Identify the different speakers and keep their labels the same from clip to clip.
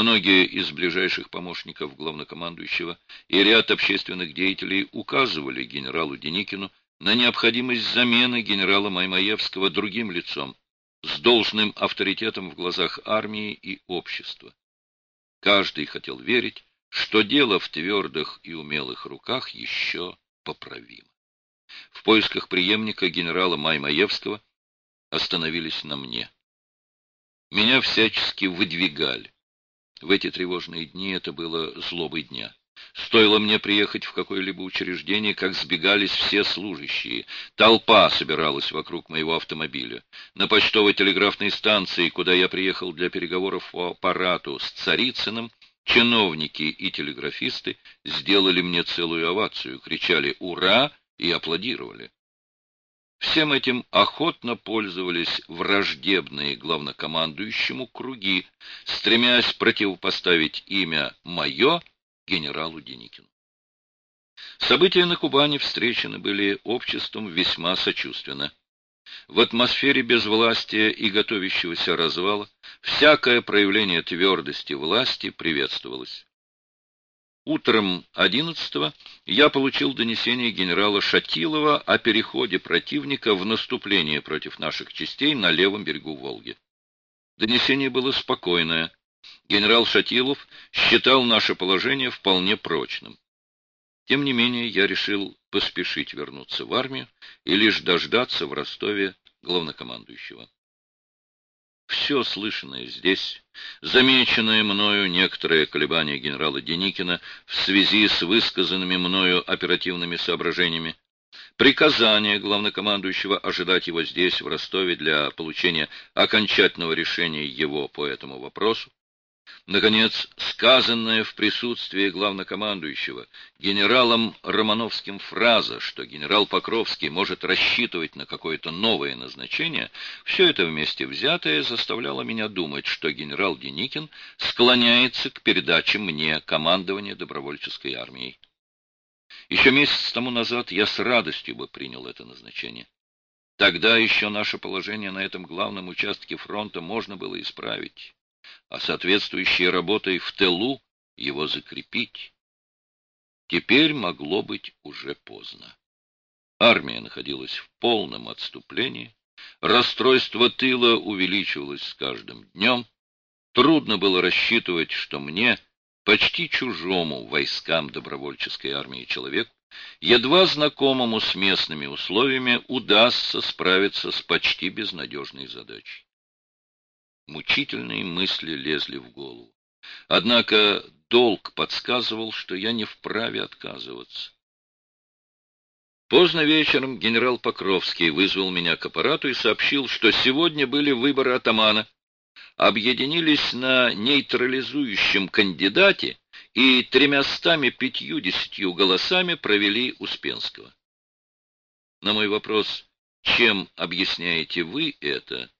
Speaker 1: Многие из ближайших помощников главнокомандующего и ряд общественных деятелей указывали генералу Деникину на необходимость замены генерала Маймаевского другим лицом, с должным авторитетом в глазах армии и общества. Каждый хотел верить, что дело в твердых и умелых руках еще поправимо. В поисках преемника генерала Маймаевского остановились на мне. Меня всячески выдвигали. В эти тревожные дни это было злобой дня. Стоило мне приехать в какое-либо учреждение, как сбегались все служащие. Толпа собиралась вокруг моего автомобиля. На почтовой телеграфной станции, куда я приехал для переговоров по аппарату с Царицыным, чиновники и телеграфисты сделали мне целую овацию, кричали «Ура!» и аплодировали. Всем этим охотно пользовались враждебные главнокомандующему круги, стремясь противопоставить имя «мое» генералу Деникину. События на Кубани встречены были обществом весьма сочувственно. В атмосфере безвластия и готовящегося развала всякое проявление твердости власти приветствовалось. Утром 11-го я получил донесение генерала Шатилова о переходе противника в наступление против наших частей на левом берегу Волги. Донесение было спокойное. Генерал Шатилов считал наше положение вполне прочным. Тем не менее, я решил поспешить вернуться в армию и лишь дождаться в Ростове главнокомандующего. Все слышанное здесь, замеченное мною некоторые колебания генерала Деникина в связи с высказанными мною оперативными соображениями, приказание главнокомандующего ожидать его здесь, в Ростове, для получения окончательного решения его по этому вопросу, Наконец, сказанная в присутствии главнокомандующего генералом Романовским фраза, что генерал Покровский может рассчитывать на какое-то новое назначение, все это вместе взятое заставляло меня думать, что генерал Деникин склоняется к передаче мне командования добровольческой армией. Еще месяц тому назад я с радостью бы принял это назначение. Тогда еще наше положение на этом главном участке фронта можно было исправить а соответствующей работой в тылу его закрепить. Теперь могло быть уже поздно. Армия находилась в полном отступлении, расстройство тыла увеличивалось с каждым днем, трудно было рассчитывать, что мне, почти чужому войскам добровольческой армии человеку, едва знакомому с местными условиями, удастся справиться с почти безнадежной задачей. Мучительные мысли лезли в голову. Однако долг подсказывал, что я не вправе отказываться. Поздно вечером генерал Покровский вызвал меня к аппарату и сообщил, что сегодня были выборы атамана. Объединились на нейтрализующем кандидате и тремястами пятьюдесятью голосами провели Успенского. На мой вопрос, чем объясняете вы это,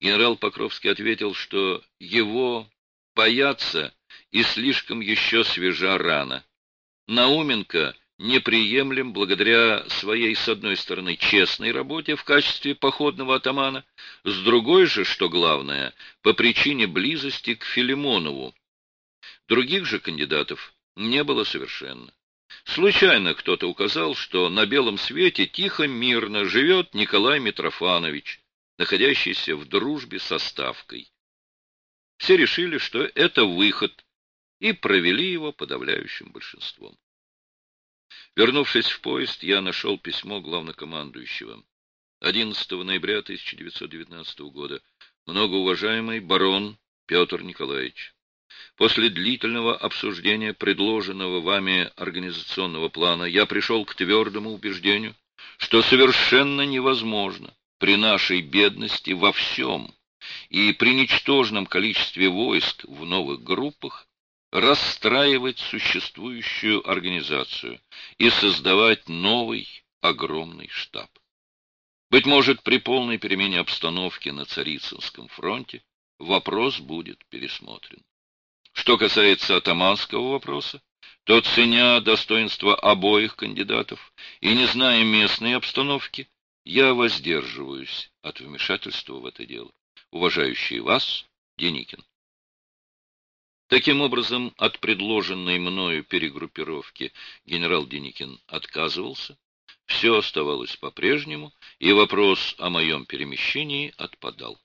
Speaker 1: Генерал Покровский ответил, что его боятся и слишком еще свежа рана. Науменко неприемлем благодаря своей, с одной стороны, честной работе в качестве походного атамана, с другой же, что главное, по причине близости к Филимонову. Других же кандидатов не было совершенно. Случайно кто-то указал, что на белом свете тихо, мирно живет Николай Митрофанович, находящийся в дружбе со Ставкой. Все решили, что это выход, и провели его подавляющим большинством. Вернувшись в поезд, я нашел письмо главнокомандующего. 11 ноября 1919 года. Многоуважаемый барон Петр Николаевич, после длительного обсуждения предложенного вами организационного плана я пришел к твердому убеждению, что совершенно невозможно при нашей бедности во всем и при ничтожном количестве войск в новых группах расстраивать существующую организацию и создавать новый огромный штаб. Быть может, при полной перемене обстановки на Царицынском фронте вопрос будет пересмотрен. Что касается атаманского вопроса, то, ценя достоинство обоих кандидатов и не зная местной обстановки, я воздерживаюсь от вмешательства в это дело. Уважающий вас, Деникин. Таким образом, от предложенной мною перегруппировки генерал Деникин отказывался, все оставалось по-прежнему, и вопрос о моем перемещении отпадал.